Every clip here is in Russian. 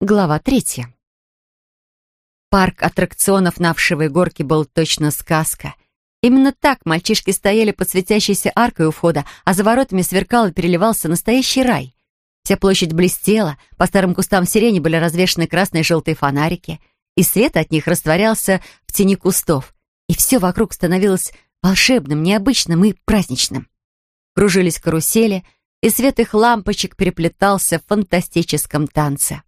Глава третья. Парк аттракционов на Вшивой горке был точно сказка. Именно так мальчишки стояли под светящейся аркой у входа, а за воротами сверкал и переливался настоящий рай. Вся площадь блестела, по старым кустам сирени были развешаны красные и желтые фонарики, и свет от них растворялся в тени кустов, и все вокруг становилось волшебным, необычным и праздничным. Кружились карусели, и свет их лампочек переплетался в фантастическом танце.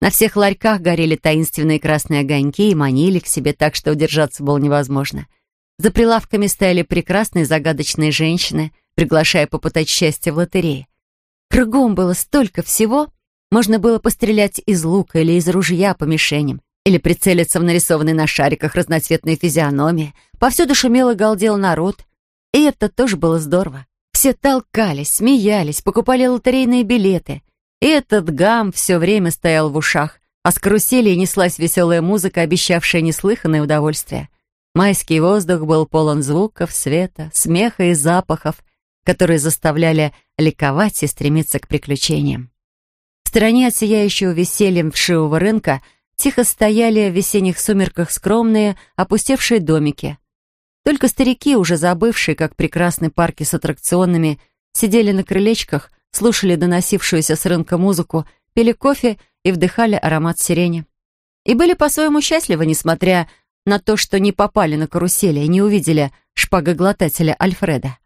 На всех ларьках горели таинственные красные огоньки и манили к себе так, что удержаться было невозможно. За прилавками стояли прекрасные загадочные женщины, приглашая попытать счастье в лотерее. Кругом было столько всего. Можно было пострелять из лука или из ружья по мишеням, или прицелиться в нарисованные на шариках разноцветные физиономии. Повсюду шумел и галдел народ. И это тоже было здорово. Все толкались, смеялись, покупали лотерейные билеты — и этот гам все время стоял в ушах, а с карусели неслась веселая музыка, обещавшая неслыханное удовольствие. Майский воздух был полон звуков, света, смеха и запахов, которые заставляли ликовать и стремиться к приключениям. В стороне от сияющего весельем вшивого рынка тихо стояли в весенних сумерках скромные, опустевшие домики. Только старики, уже забывшие, как прекрасны парки с аттракционами, сидели на крылечках, слушали доносившуюся с рынка музыку, пили кофе и вдыхали аромат сирени. И были по-своему счастливы, несмотря на то, что не попали на карусели и не увидели шпагоглотателя Альфреда.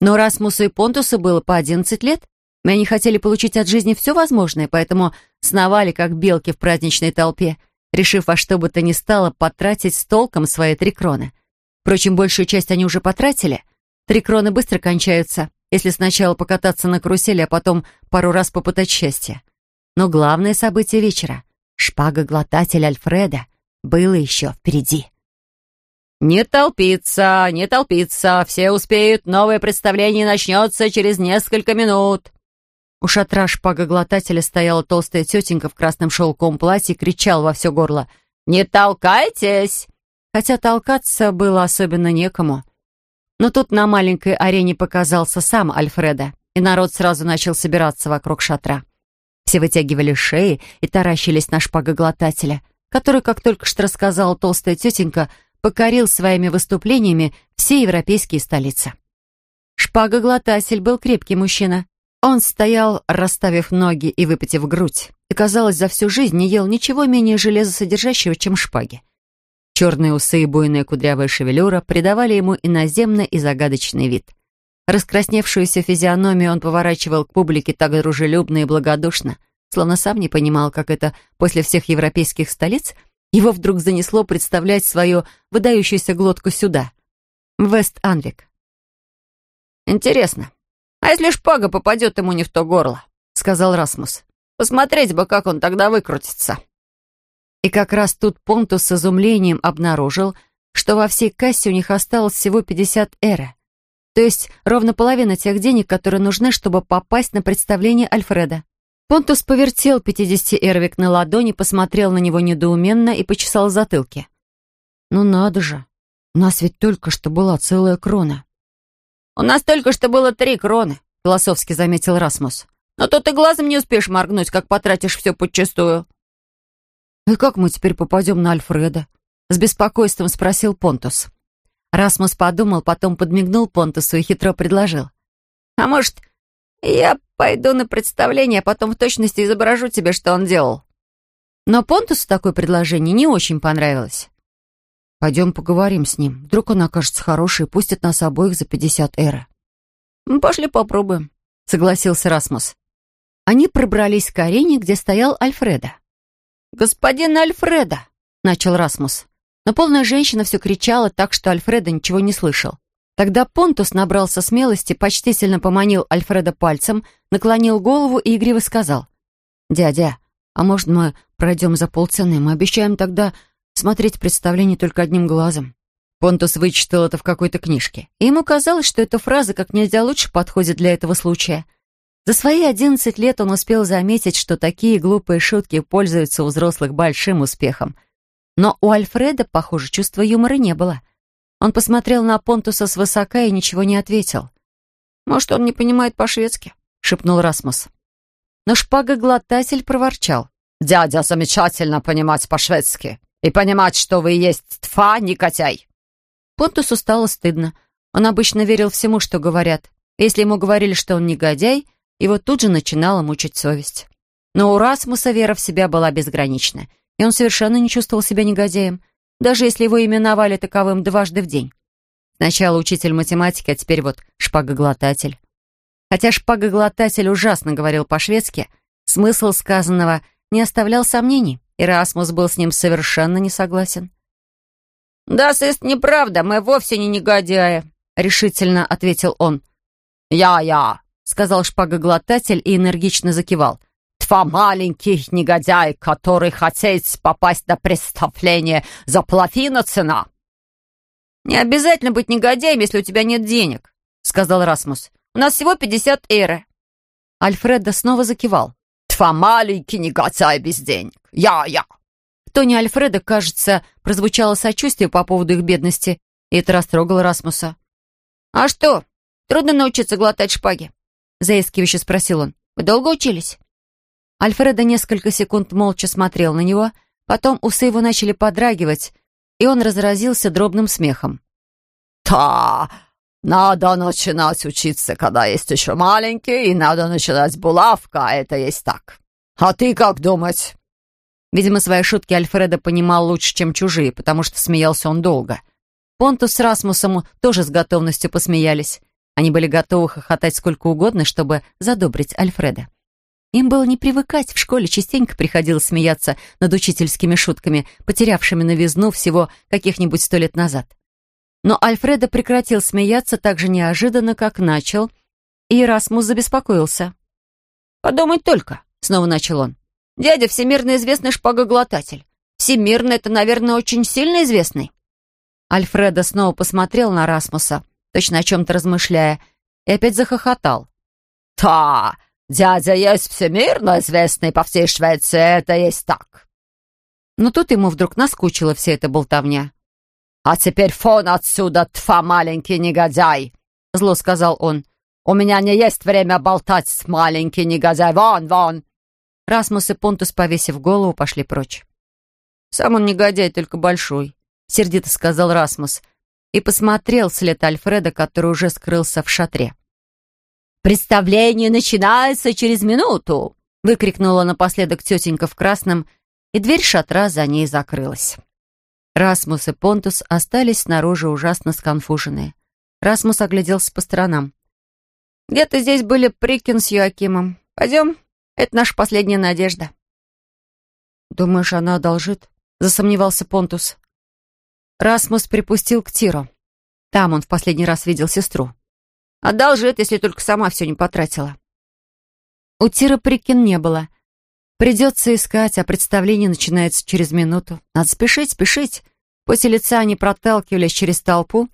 Но Расмусу и Понтусу было по 11 лет, и они хотели получить от жизни все возможное, поэтому сновали, как белки в праздничной толпе, решив во что бы то ни стало потратить с толком свои три кроны. Впрочем, большую часть они уже потратили. Три кроны быстро кончаются, если сначала покататься на карусели, а потом пару раз попытать счастье. Но главное событие вечера — шпага-глотатель Альфреда — было еще впереди. «Не толпиться, не толпиться, все успеют, новое представление начнется через несколько минут». У шатра шпага-глотателя стояла толстая тетенька в красном шелковом платье и кричал во все горло «Не толкайтесь!» Хотя толкаться было особенно некому — но тут на маленькой арене показался сам Альфреда, и народ сразу начал собираться вокруг шатра. Все вытягивали шеи и таращились на шпагоглотателя, который, как только что рассказала толстая тетенька, покорил своими выступлениями все европейские столицы. Шпагоглотатель был крепкий мужчина. Он стоял, расставив ноги и выпитив грудь, и, казалось, за всю жизнь не ел ничего менее железосодержащего, чем шпаги. Черные усы и буйная кудрявая шевелюра придавали ему иноземный и загадочный вид. Раскрасневшуюся физиономию он поворачивал к публике так дружелюбно и благодушно, словно сам не понимал, как это после всех европейских столиц его вдруг занесло представлять свою выдающуюся глотку сюда, в Вест-Анвик. «Интересно, а если шпага попадет ему не в то горло?» — сказал Расмус. «Посмотреть бы, как он тогда выкрутится». И как раз тут Понтус с изумлением обнаружил, что во всей кассе у них осталось всего 50 эра. То есть ровно половина тех денег, которые нужны, чтобы попасть на представление Альфреда. Понтус повертел 50-эровик на ладони, посмотрел на него недоуменно и почесал затылки. «Ну надо же, у нас ведь только что была целая крона». «У нас только что было три кроны», — философски заметил Расмус. «Но тут ты глазом не успеешь моргнуть, как потратишь все подчистую». «И как мы теперь попадем на Альфреда?» — с беспокойством спросил Понтус. Расмус подумал, потом подмигнул Понтусу и хитро предложил. «А может, я пойду на представление, а потом в точности изображу тебе, что он делал?» Но Понтусу такое предложение не очень понравилось. «Пойдем поговорим с ним. Вдруг он окажется хороший и пустит нас обоих за пятьдесят эра». «Ну, «Пошли попробуем», — согласился Расмус. Они пробрались к арене, где стоял Альфреда. «Господин Альфреда!» — начал Расмус. Но полная женщина все кричала так, что Альфреда ничего не слышал. Тогда Понтус набрался смелости, почтительно поманил Альфреда пальцем, наклонил голову и игриво сказал. «Дядя, а может, мы пройдем за полцены? Мы обещаем тогда смотреть представление только одним глазом». Понтус вычитал это в какой-то книжке. И ему казалось, что эта фраза как нельзя лучше подходит для этого случая — за свои одиннадцать лет он успел заметить, что такие глупые шутки пользуются у взрослых большим успехом. Но у Альфреда, похоже, чувства юмора не было. Он посмотрел на Понтуса свысока и ничего не ответил. «Может, он не понимает по-шведски?» — шепнул Расмус. Но шпагоглотатель проворчал. дядя замечательно понимать по-шведски и понимать, что вы есть тфа, негодяй». Понтусу стало стыдно. Он обычно верил всему, что говорят. Если ему говорили, что он негодяй, его тут же начинала мучить совесть. Но у Расмуса вера в себя была безгранична, и он совершенно не чувствовал себя негодяем, даже если его именовали таковым дважды в день. Сначала учитель математики, а теперь вот шпагоглотатель. Хотя шпагоглотатель ужасно говорил по-шведски, смысл сказанного не оставлял сомнений, и Расмус был с ним совершенно не согласен. «Да, сыст, неправда, мы вовсе не негодяи», — решительно ответил он. «Я-я», — сказал шпагоглотатель и энергично закивал. «Тва маленький негодяй, который хотел попасть на представление за половину цена». «Не обязательно быть негодяем, если у тебя нет денег», — сказал Расмус. «У нас всего пятьдесят эры». Альфредо снова закивал. «Тва маленький негодяй без денег. Я-я». В тоне Альфреда, кажется, прозвучало сочувствие по поводу их бедности, и это растрогало Расмуса. «А что, Трудно научиться глотать шпаги?» Заискивающе спросил он. «Вы долго учились?» Альфредо несколько секунд молча смотрел на него, потом усы его начали подрагивать, и он разразился дробным смехом. «Да, надо начинать учиться, когда есть еще маленький, и надо начинать булавка, это есть так. А ты как думать?» Видимо, свои шутки Альфредо понимал лучше, чем чужие, потому что смеялся он долго. Понтус с Расмусом тоже с готовностью посмеялись. Они были готовы хохотать сколько угодно, чтобы задобрить Альфреда. Им было не привыкать, в школе частенько приходилось смеяться над учительскими шутками, потерявшими новизну всего каких-нибудь сто лет назад. Но Альфреда прекратил смеяться так же неожиданно, как начал, и Расмус забеспокоился. «Подумать только», — снова начал он. «Дядя всемирно известный шпагоглотатель. Всемирно — это, наверное, очень сильно известный». Альфреда снова посмотрел на Расмуса — точно о чем-то размышляя, и опять захохотал. «Да, дядя есть всемирно известный по всей Швеции, это есть так». Но тут ему вдруг наскучила вся эта болтовня. «А теперь фон отсюда, тфа, маленький негодяй!» Зло сказал он. «У меня не есть время болтать маленький негодяй. Вон, вон!» Расмус и Понтус, повесив голову, пошли прочь. «Сам он негодяй, только большой», — сердито сказал Расмус, — и посмотрел вслед Альфреда, который уже скрылся в шатре. «Представление начинается через минуту!» выкрикнула напоследок тетенька в красном, и дверь шатра за ней закрылась. Расмус и Понтус остались снаружи ужасно сконфуженные. Расмус огляделся по сторонам. «Где-то здесь были Прикин с Юакимом. Пойдем, это наша последняя надежда». «Думаешь, она одолжит?» — засомневался Понтус. Расмус припустил к Тиру. Там он в последний раз видел сестру. Одолжит, если только сама все не потратила. У Тира Прикин не было. Придется искать, а представление начинается через минуту. Надо спешить, спешить. После лица они проталкивались через толпу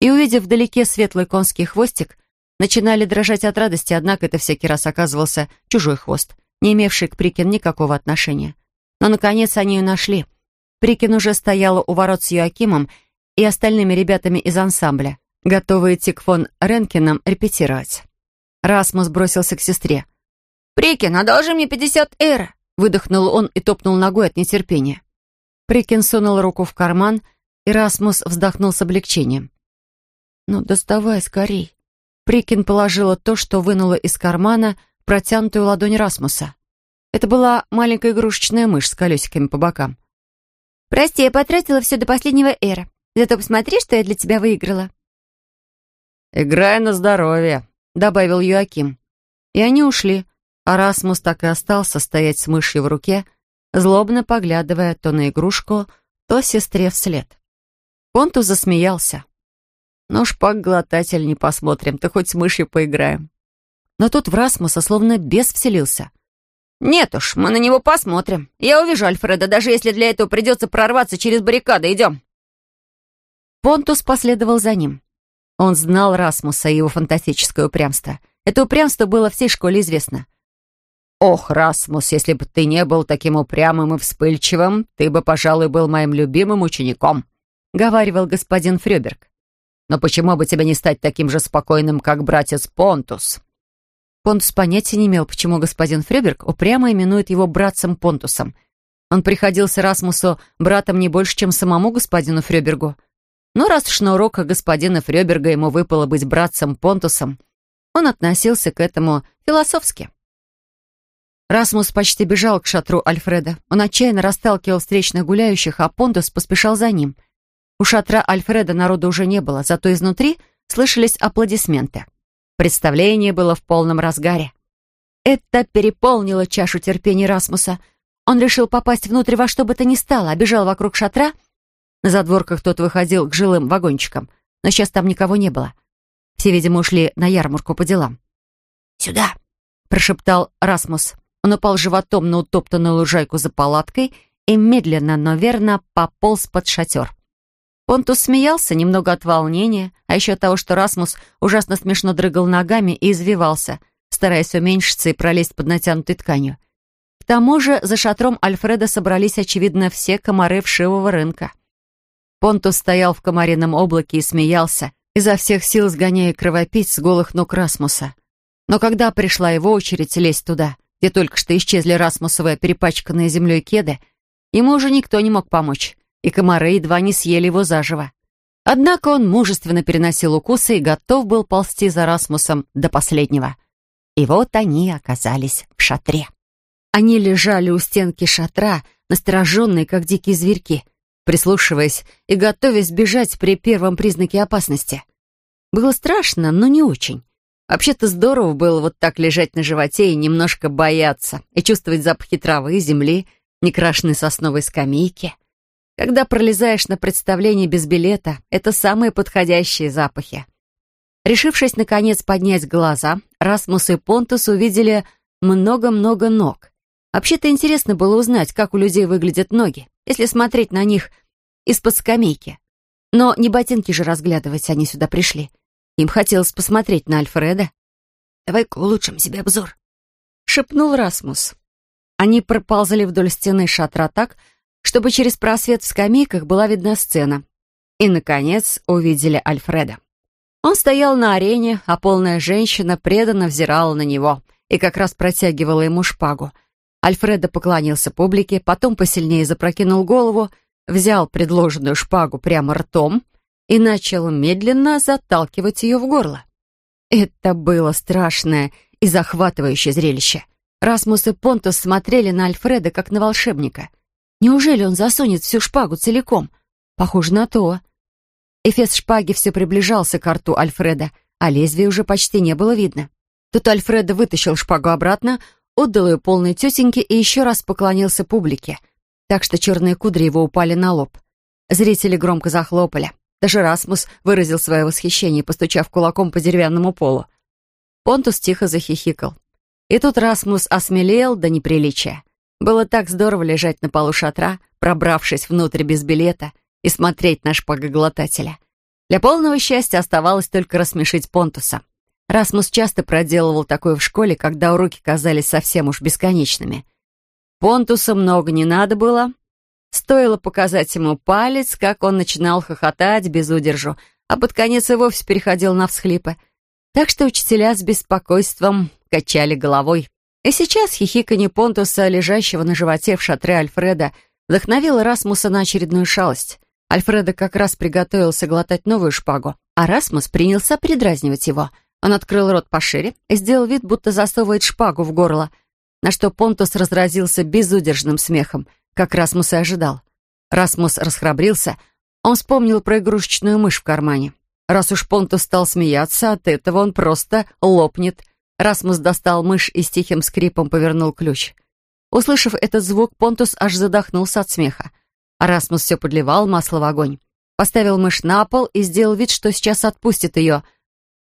и, увидев вдалеке светлый конский хвостик, начинали дрожать от радости, однако это всякий раз оказывался чужой хвост, не имевший к Прикин никакого отношения. Но, наконец, они ее нашли — Прикин уже стояла у ворот с Юакимом и остальными ребятами из ансамбля, готовые идти к фон Ренкинам репетировать. Расмус бросился к сестре. «Прикин, одолжи мне пятьдесят эра!» выдохнул он и топнул ногой от нетерпения. Прикин сунул руку в карман, и Расмус вздохнул с облегчением. «Ну, доставай скорей». Прикин положила то, что вынула из кармана, протянутую ладонь Расмуса. Это была маленькая игрушечная мышь с колесиками по бокам. «Прости, я потратила все до последнего эра. Зато посмотри, что я для тебя выиграла». «Играй на здоровье», — добавил Юаким. И они ушли, а Расмус так и остался стоять с мышью в руке, злобно поглядывая то на игрушку, то сестре вслед. Понту засмеялся. «Ну, шпак-глотатель не посмотрим, то хоть с мышью поиграем». Но тут в Расмуса словно бес вселился. «Нет уж, мы на него посмотрим. Я увижу Альфреда, даже если для этого придется прорваться через баррикады. Идем». Понтус последовал за ним. Он знал Расмуса и его фантастическое упрямство. Это упрямство было всей школе известно. «Ох, Расмус, если бы ты не был таким упрямым и вспыльчивым, ты бы, пожалуй, был моим любимым учеником», — говаривал господин Фрёберг. «Но почему бы тебе не стать таким же спокойным, как братец Понтус?» Понтус понятия не имел, почему господин Фреберг упрямо именует его братцем Понтусом. Он приходился Расмусу братом не больше, чем самому господину Фребергу. Но раз уж на уроках господина Фреберга ему выпало быть братцем Понтусом, он относился к этому философски. Расмус почти бежал к шатру Альфреда. Он отчаянно расталкивал встречных гуляющих, а Понтус поспешал за ним. У шатра Альфреда народа уже не было, зато изнутри слышались аплодисменты. Представление было в полном разгаре. Это переполнило чашу терпения Расмуса. Он решил попасть внутрь во что бы то ни стало, обежал вокруг шатра. На задворках тот выходил к жилым вагончикам, но сейчас там никого не было. Все, видимо, ушли на ярмарку по делам. «Сюда!» — прошептал Расмус. Он упал животом на утоптанную лужайку за палаткой и медленно, но верно пополз под шатер. Понтус смеялся немного от волнения, а еще от того, что Расмус ужасно смешно дрыгал ногами и извивался, стараясь уменьшиться и пролезть под натянутой тканью. К тому же за шатром Альфреда собрались, очевидно, все комары вшивого рынка. Понтус стоял в комарином облаке и смеялся, изо всех сил сгоняя кровопить с голых ног Расмуса. Но когда пришла его очередь лезть туда, где только что исчезли Расмусовые перепачканные землей кеды, ему уже никто не мог помочь и комары едва не съели его заживо. Однако он мужественно переносил укусы и готов был ползти за Расмусом до последнего. И вот они оказались в шатре. Они лежали у стенки шатра, настороженные, как дикие зверьки, прислушиваясь и готовясь бежать при первом признаке опасности. Было страшно, но не очень. Вообще-то здорово было вот так лежать на животе и немножко бояться, и чувствовать запахи травы, земли, некрашенной сосновой скамейки — когда пролезаешь на представление без билета, это самые подходящие запахи. Решившись, наконец, поднять глаза, Расмус и Понтус увидели много-много ног. Вообще-то интересно было узнать, как у людей выглядят ноги, если смотреть на них из-под скамейки. Но не ботинки же разглядывать они сюда пришли. Им хотелось посмотреть на Альфреда. «Давай-ка улучшим себе обзор», — шепнул Расмус. Они проползали вдоль стены шатра так, чтобы через просвет в скамейках была видна сцена. И, наконец, увидели Альфреда. Он стоял на арене, а полная женщина преданно взирала на него и как раз протягивала ему шпагу. Альфреда поклонился публике, потом посильнее запрокинул голову, взял предложенную шпагу прямо ртом и начал медленно заталкивать ее в горло. Это было страшное и захватывающее зрелище. Расмус и Понтус смотрели на Альфреда как на волшебника. Неужели он засунет всю шпагу целиком? Похоже на то. Эфес шпаги все приближался к рту Альфреда, а лезвия уже почти не было видно. Тут Альфреда вытащил шпагу обратно, отдал ее полной тетеньке и еще раз поклонился публике, так что черные кудри его упали на лоб. Зрители громко захлопали. Даже Расмус выразил свое восхищение, постучав кулаком по деревянному полу. Понтус тихо захихикал. И тут Расмус осмелел до неприличия. Было так здорово лежать на полу шатра, пробравшись внутрь без билета, и смотреть на шпагоглотателя. Для полного счастья оставалось только рассмешить Понтуса. Расмус часто проделывал такое в школе, когда уроки казались совсем уж бесконечными. Понтуса много не надо было. Стоило показать ему палец, как он начинал хохотать без удержу, а под конец и вовсе переходил на всхлипы. Так что учителя с беспокойством качали головой. И сейчас хихиканье Понтуса, лежащего на животе в шатре Альфреда, вдохновило Расмуса на очередную шалость. Альфреда как раз приготовился глотать новую шпагу, а Расмус принялся придразнивать его. Он открыл рот пошире и сделал вид, будто засовывает шпагу в горло, на что Понтус разразился безудержным смехом, как Расмус и ожидал. Расмус расхрабрился, он вспомнил про игрушечную мышь в кармане. Раз уж Понтус стал смеяться, от этого он просто лопнет. Расмус достал мышь и с тихим скрипом повернул ключ. Услышав этот звук, Понтус аж задохнулся от смеха. Расмус все подливал масло в огонь. Поставил мышь на пол и сделал вид, что сейчас отпустит ее.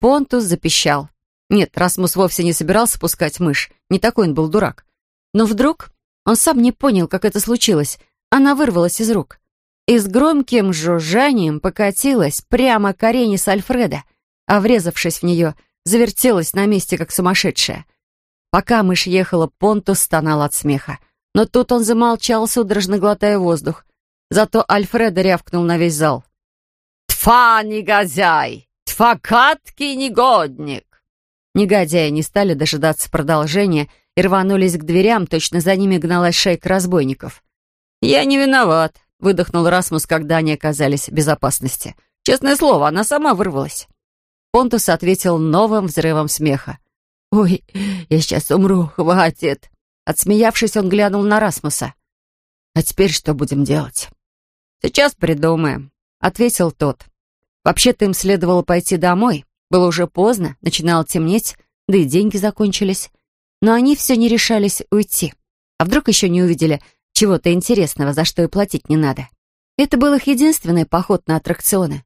Понтус запищал. Нет, Расмус вовсе не собирался пускать мышь. Не такой он был дурак. Но вдруг он сам не понял, как это случилось. Она вырвалась из рук. И с громким жужжанием покатилась прямо к арене с Альфреда, а врезавшись в нее, завертелась на месте, как сумасшедшая. Пока мышь ехала, Понтус стонал от смеха. Но тут он замолчал, судорожно глотая воздух. Зато Альфреда рявкнул на весь зал. «Тфа, негодяй! Тфа, каткий негодник!» Негодяи не стали дожидаться продолжения и рванулись к дверям, точно за ними гналась шейка разбойников. «Я не виноват», — выдохнул Расмус, когда они оказались в безопасности. «Честное слово, она сама вырвалась». Понтус ответил новым взрывом смеха. «Ой, я сейчас умру, хватит!» Отсмеявшись, он глянул на Расмуса. «А теперь что будем делать?» «Сейчас придумаем», — ответил тот. Вообще-то им следовало пойти домой. Было уже поздно, начинало темнеть, да и деньги закончились. Но они все не решались уйти. А вдруг еще не увидели чего-то интересного, за что и платить не надо. Это был их единственный поход на аттракционы.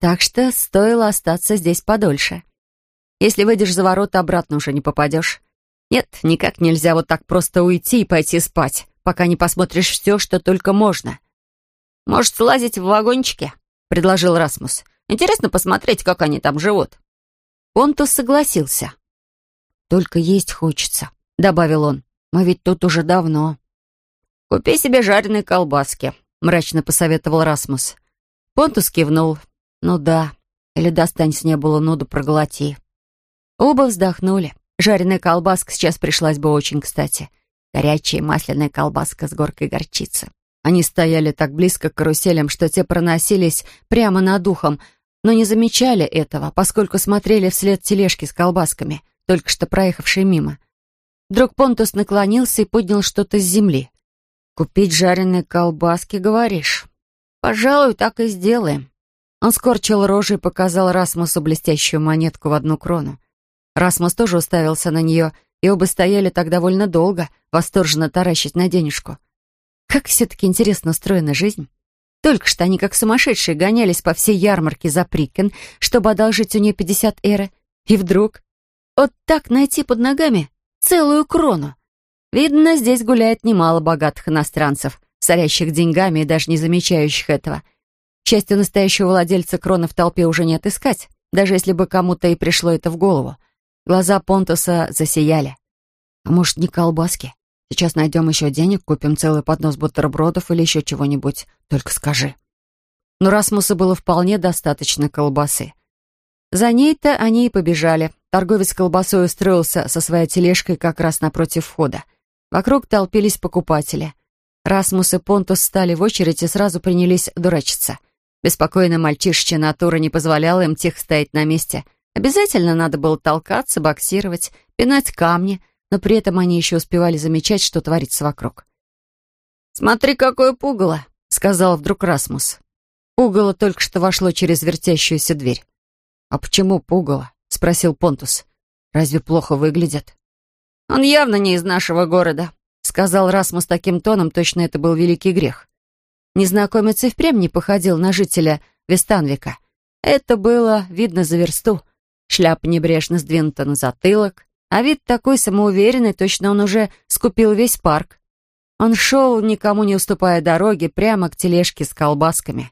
Так что стоило остаться здесь подольше. Если выйдешь за ворота, обратно уже не попадешь. Нет, никак нельзя вот так просто уйти и пойти спать, пока не посмотришь все, что только можно. «Может, слазить в вагончике?» — предложил Расмус. «Интересно посмотреть, как они там живут». Понтус согласился. «Только есть хочется», — добавил он. «Мы ведь тут уже давно». «Купи себе жареные колбаски», — мрачно посоветовал Расмус. Понтус кивнул. «Ну да, или достань с неба лунуду проглоти». Оба вздохнули. Жареная колбаска сейчас пришлась бы очень кстати. Горячая масляная колбаска с горкой горчицы. Они стояли так близко к каруселям, что те проносились прямо над ухом, но не замечали этого, поскольку смотрели вслед тележки с колбасками, только что проехавшей мимо. Вдруг Понтус наклонился и поднял что-то с земли. «Купить жареные колбаски, говоришь?» «Пожалуй, так и сделаем». Он скорчил рожу и показал Расмусу блестящую монетку в одну крону. Расмус тоже уставился на нее, и оба стояли так довольно долго, восторженно таращить на денежку. Как все-таки интересно устроена жизнь. Только что они как сумасшедшие гонялись по всей ярмарке за Прикен, чтобы одолжить у нее 50 эры. И вдруг... Вот так найти под ногами целую крону. Видно, здесь гуляет немало богатых иностранцев, сорящих деньгами и даже не замечающих этого. Счастью, настоящего владельца кроны в толпе уже не отыскать, даже если бы кому-то и пришло это в голову. Глаза Понтуса засияли. «А может, не колбаски? Сейчас найдем еще денег, купим целый поднос бутербродов или еще чего-нибудь. Только скажи». Но Расмуса было вполне достаточно колбасы. За ней-то они и побежали. Торговец колбасой устроился со своей тележкой как раз напротив входа. Вокруг толпились покупатели. Расмус и Понтус стали в очередь и сразу принялись дурачиться. Беспокойная мальчишечья натура не позволяла им тихо стоять на месте — Обязательно надо было толкаться, боксировать, пинать камни, но при этом они еще успевали замечать, что творится вокруг. «Смотри, какое пугало!» — сказал вдруг Расмус. Пугало только что вошло через вертящуюся дверь. «А почему пугало?» — спросил Понтус. «Разве плохо выглядят?» «Он явно не из нашего города», — сказал Расмус таким тоном, точно это был великий грех. Незнакомец и впрямь не походил на жителя Вестанвика. Это было видно за версту. Шляпа небрежно сдвинута на затылок, а вид такой самоуверенный, точно он уже скупил весь парк. Он шел, никому не уступая дороги, прямо к тележке с колбасками.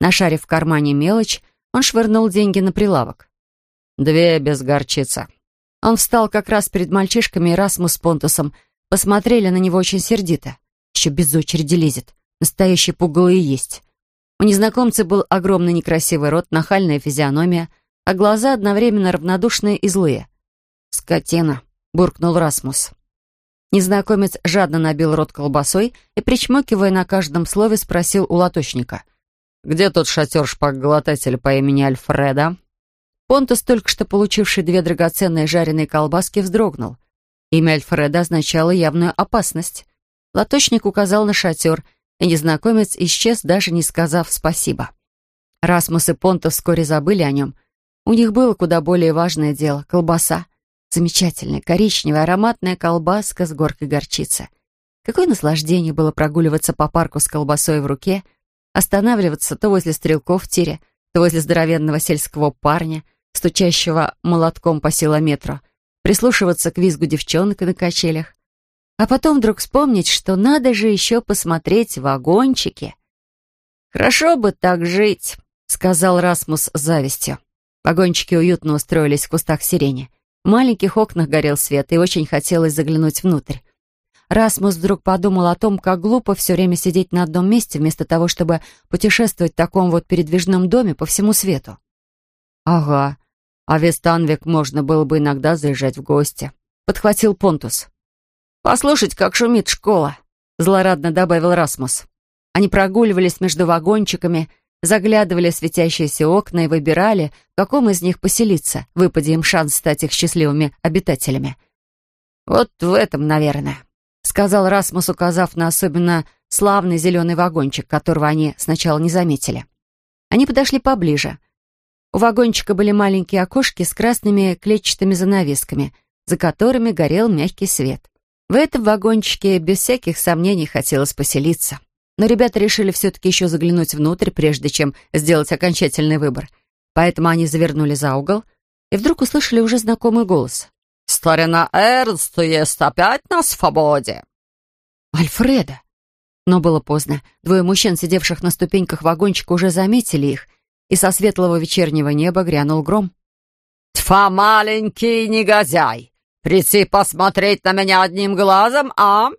Нашарив в кармане мелочь, он швырнул деньги на прилавок. «Две без горчицы». Он встал как раз перед мальчишками, и Расмус Понтусом посмотрели на него очень сердито. Еще без очереди лезет. Настоящий пугало и есть. У незнакомца был огромный некрасивый рот, нахальная физиономия — а глаза одновременно равнодушные и злые. «Скотина!» — буркнул Расмус. Незнакомец жадно набил рот колбасой и, причмокивая на каждом слове, спросил у латочника. «Где тот шатер шпагглотателя по имени Альфреда?» Понтус, только что получивший две драгоценные жареные колбаски, вздрогнул. Имя Альфреда означало явную опасность. Латочник указал на шатер, и незнакомец исчез, даже не сказав спасибо. Расмус и Понтус вскоре забыли о нем — у них было куда более важное дело — колбаса. Замечательная, коричневая, ароматная колбаска с горкой горчицы. Какое наслаждение было прогуливаться по парку с колбасой в руке, останавливаться то возле стрелков в тире, то возле здоровенного сельского парня, стучащего молотком по силометру, прислушиваться к визгу девчонок на качелях. А потом вдруг вспомнить, что надо же еще посмотреть вагончики. «Хорошо бы так жить», — сказал Расмус с завистью. Вагончики уютно устроились в кустах сирени. В маленьких окнах горел свет, и очень хотелось заглянуть внутрь. Расмус вдруг подумал о том, как глупо все время сидеть на одном месте, вместо того, чтобы путешествовать в таком вот передвижном доме по всему свету. «Ага, А в Вестанвик можно было бы иногда заезжать в гости. Подхватил Понтус. «Послушать, как шумит школа», — злорадно добавил Расмус. Они прогуливались между вагончиками, заглядывали в светящиеся окна и выбирали, в каком из них поселиться, выпадя им шанс стать их счастливыми обитателями. «Вот в этом, наверное», — сказал Расмус, указав на особенно славный зеленый вагончик, которого они сначала не заметили. Они подошли поближе. У вагончика были маленькие окошки с красными клетчатыми занавесками, за которыми горел мягкий свет. В этом вагончике без всяких сомнений хотелось поселиться. Но ребята решили все-таки еще заглянуть внутрь, прежде чем сделать окончательный выбор. Поэтому они завернули за угол и вдруг услышали уже знакомый голос. «Старина Эрнст есть опять на свободе!» «Альфреда!» Но было поздно. Двое мужчин, сидевших на ступеньках вагончика, уже заметили их, и со светлого вечернего неба грянул гром. «Тьфа, маленький негодяй! Прийти посмотреть на меня одним глазом, а?»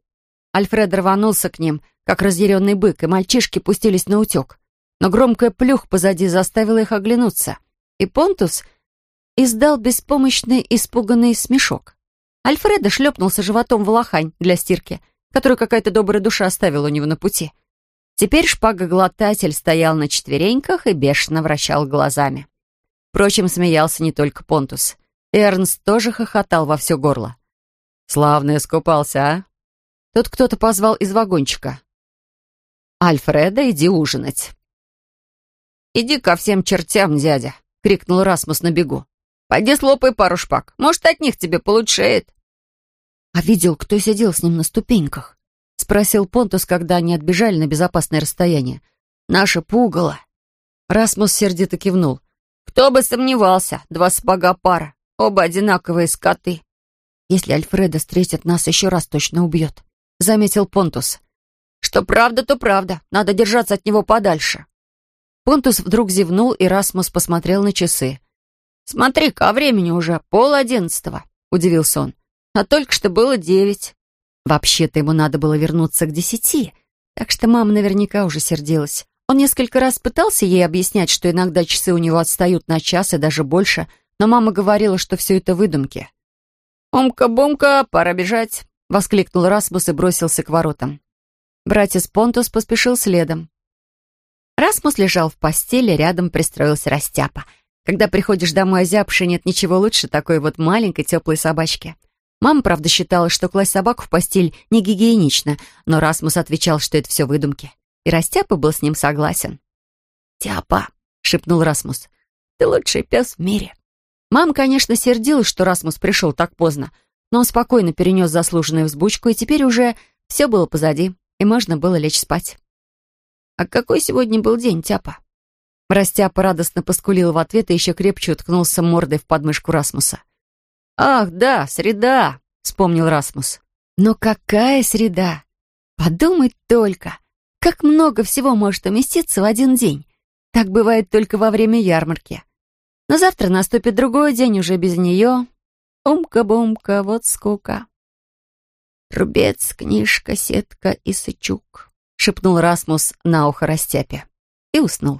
Альфред рванулся к ним, как разъяренный бык, и мальчишки пустились на утек. Но громкая плюх позади заставила их оглянуться. И Понтус издал беспомощный, испуганный смешок. Альфреда шлепнулся животом в лохань для стирки — которую какая-то добрая душа оставила у него на пути. Теперь шпагоглотатель стоял на четвереньках и бешено вращал глазами. Впрочем, смеялся не только Понтус. Эрнст тоже хохотал во все горло. «Славно искупался, а?» Тут кто-то позвал из вагончика. «Альфреда, иди ужинать». «Иди ко всем чертям, дядя!» — крикнул Расмус на бегу. «Пойди слопай пару шпаг. Может, от них тебе получшеет». «А видел, кто сидел с ним на ступеньках?» — спросил Понтус, когда они отбежали на безопасное расстояние. «Наша пугало». Расмус сердито кивнул. «Кто бы сомневался, два сапога пара, оба одинаковые скоты». «Если Альфреда встретит нас еще раз, точно убьет», — заметил Понтус. «Что правда, то правда. Надо держаться от него подальше». Понтус вдруг зевнул, и Расмус посмотрел на часы. «Смотри-ка, а времени уже пол одиннадцатого», — удивился он а только что было девять. Вообще-то ему надо было вернуться к десяти, так что мама наверняка уже сердилась. Он несколько раз пытался ей объяснять, что иногда часы у него отстают на час и даже больше, но мама говорила, что все это выдумки. «Умка-бумка, пора бежать!» — воскликнул Расмус и бросился к воротам. Братец Понтус поспешил следом. Расмус лежал в постели, рядом пристроился Растяпа. Когда приходишь домой озябший, нет ничего лучше такой вот маленькой теплой собачки — Мама, правда, считала, что класть собаку в постель не гигиенично, но Расмус отвечал, что это все выдумки. И Растяпа был с ним согласен. «Тяпа», — шепнул Расмус, — «ты лучший пес в мире». Мама, конечно, сердилась, что Расмус пришел так поздно, но он спокойно перенес заслуженную взбучку, и теперь уже все было позади, и можно было лечь спать. «А какой сегодня был день, Тяпа?» Растяпа радостно поскулил в ответ и еще крепче уткнулся мордой в подмышку Расмуса. «Ах, да, среда!» — вспомнил Расмус. «Но какая среда! Подумать только! Как много всего может уместиться в один день! Так бывает только во время ярмарки. Но завтра наступит другой день уже без нее. Умка-бумка, вот скука!» «Рубец, книжка, сетка и сычук», — шепнул Расмус на ухо растяпе и уснул.